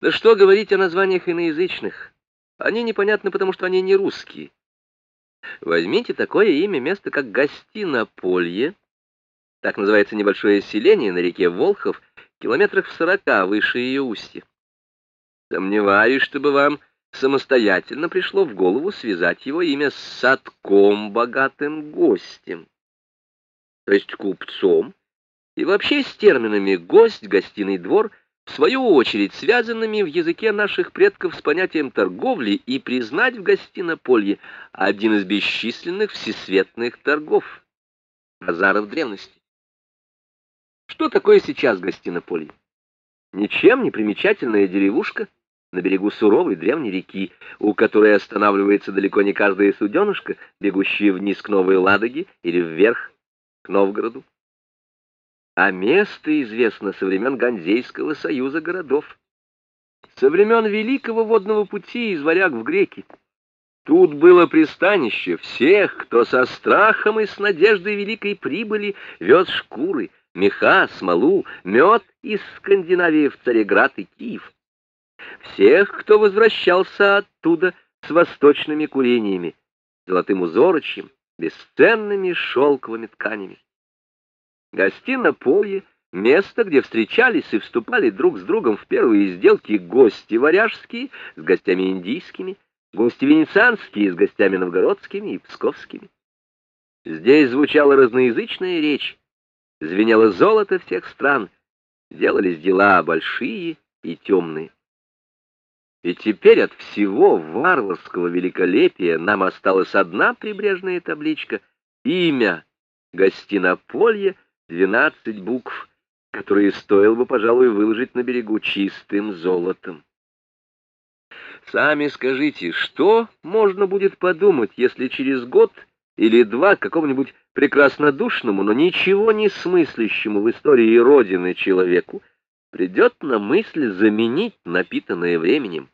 Да что говорить о названиях иноязычных? Они непонятны, потому что они не русские. Возьмите такое имя место, как Гостинополье, так называется небольшое селение на реке Волхов, километрах в сорока выше ее устья. Сомневаюсь, чтобы вам самостоятельно пришло в голову связать его имя с садком богатым гостем, то есть купцом, и вообще с терминами «гость», «гостиный двор», в свою очередь связанными в языке наших предков с понятием торговли и признать в гостинополье один из бесчисленных всесветных торгов, базаров древности. Что такое сейчас гостинополье? Ничем не примечательная деревушка на берегу суровой древней реки, у которой останавливается далеко не каждая суденышко, бегущая вниз к Новой Ладоге или вверх к Новгороду а место известно со времен Ганзейского союза городов, со времен Великого водного пути из варяг в греки. Тут было пристанище всех, кто со страхом и с надеждой великой прибыли вез шкуры, меха, смолу, мед из Скандинавии в Цареград и Киев. Всех, кто возвращался оттуда с восточными курениями, золотым узорочьем, бесценными шелковыми тканями. Гостинополье — место, где встречались и вступали друг с другом в первые сделки гости варяжские с гостями индийскими, гости венецианские с гостями новгородскими и псковскими. Здесь звучала разноязычная речь, звенело золото всех стран, делались дела большие и темные. И теперь от всего варварского великолепия нам осталась одна прибрежная табличка — имя Гостинополье — Двенадцать букв, которые стоило бы, пожалуй, выложить на берегу чистым золотом. Сами скажите, что можно будет подумать, если через год или два какому-нибудь прекраснодушному, но ничего не смыслящему в истории Родины человеку придет на мысль заменить напитанное временем,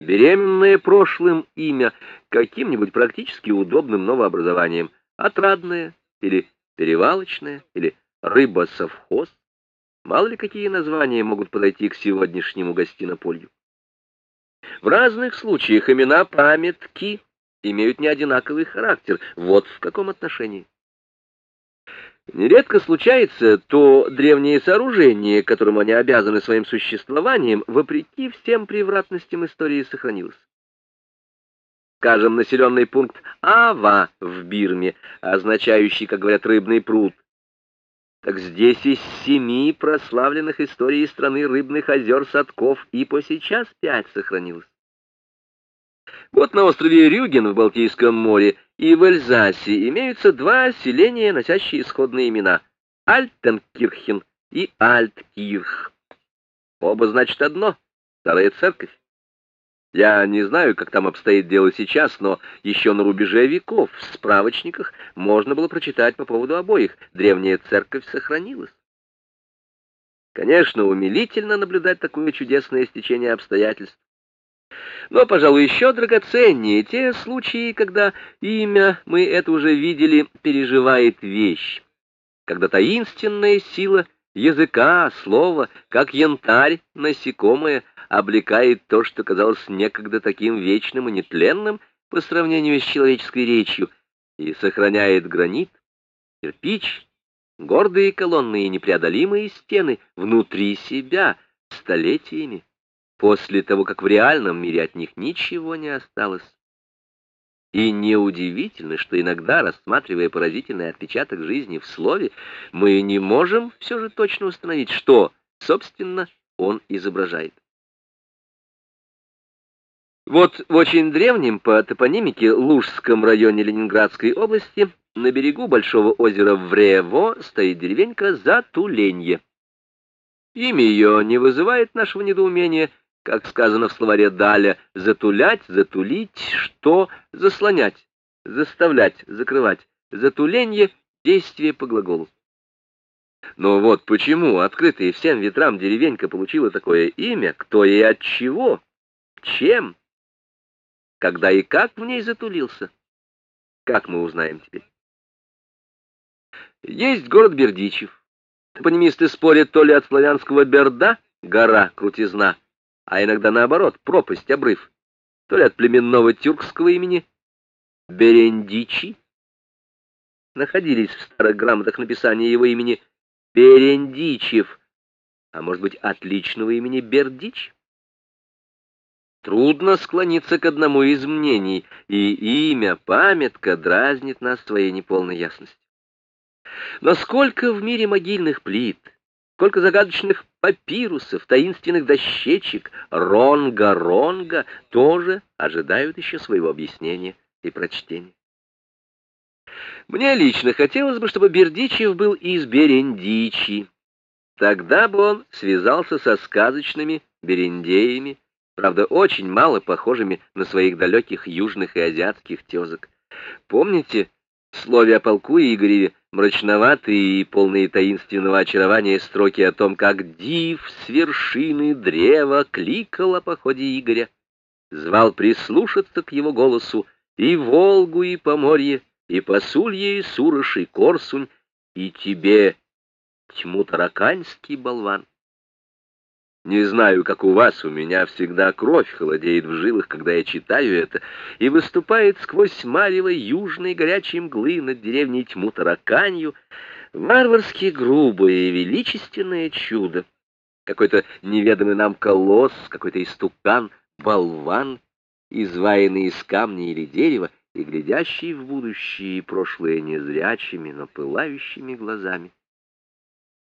беременное прошлым имя каким-нибудь практически удобным новообразованием, отрадное или перевалочная или рыба-совхоз. Мало ли какие названия могут подойти к сегодняшнему гостинополью. В разных случаях имена памятки имеют неодинаковый характер. Вот в каком отношении. Нередко случается то древнее сооружение, которому они обязаны своим существованием, вопреки всем превратностям истории сохранилось скажем, населенный пункт Ава в Бирме, означающий, как говорят, рыбный пруд. Так здесь из семи прославленных историей страны рыбных озер Садков и по сейчас пять сохранилось. Вот на острове Рюген в Балтийском море и в Эльзасе имеются два селения, носящие исходные имена — Альтенкирхен и Альткирх. Оба значит одно — старая церковь. Я не знаю, как там обстоит дело сейчас, но еще на рубеже веков в справочниках можно было прочитать по поводу обоих. Древняя церковь сохранилась. Конечно, умилительно наблюдать такое чудесное стечение обстоятельств. Но, пожалуй, еще драгоценнее те случаи, когда имя, мы это уже видели, переживает вещь, когда таинственная сила языка, слова, как янтарь, насекомое, облекает то, что казалось некогда таким вечным и нетленным по сравнению с человеческой речью, и сохраняет гранит, кирпич, гордые колонны и непреодолимые стены внутри себя столетиями, после того, как в реальном мире от них ничего не осталось. И неудивительно, что иногда, рассматривая поразительный отпечаток жизни в слове, мы не можем все же точно установить, что, собственно, он изображает. Вот в очень древнем по топонимике Лужском районе Ленинградской области на берегу большого озера Врево стоит деревенька Затуленье. Имя ее не вызывает нашего недоумения, как сказано в словаре Даля, затулять, затулить, что заслонять, заставлять, закрывать. Затуленье — действие по глаголу. Но вот почему открытая всем ветрам деревенька получила такое имя, кто и от чего, чем когда и как в ней затулился. Как мы узнаем теперь? Есть город Бердичев. Топонимисты спорят то ли от славянского Берда, гора, крутизна, а иногда наоборот, пропасть, обрыв, то ли от племенного тюркского имени Берендичи, находились в старых грамотах написания его имени Берендичев, а может быть, от личного имени Бердич? Трудно склониться к одному из мнений, и имя, памятка дразнит нас своей неполной ясностью. Но сколько в мире могильных плит, сколько загадочных папирусов, таинственных дощечек, ронга-ронга тоже ожидают еще своего объяснения и прочтения. Мне лично хотелось бы, чтобы Бердичев был из Берендичи. Тогда бы он связался со сказочными берендеями, правда, очень мало похожими на своих далеких южных и азиатских тезок. Помните, в слове о полку Игореве мрачноватые и полные таинственного очарования строки о том, как див с вершины древа кликал о походе Игоря, звал прислушаться к его голосу и Волгу, и Поморье, и Посулье, и Сурыш, и Корсунь, и тебе, тьму тараканский болван. Не знаю, как у вас, у меня всегда кровь холодеет в жилах, когда я читаю это, и выступает сквозь марево южной горячей мглы над деревней тьму тараканью варварски грубое и величественное чудо. Какой-то неведомый нам колосс, какой-то истукан, болван, изваянный из камня или дерева, и глядящий в будущее и прошлое незрячими, но пылающими глазами.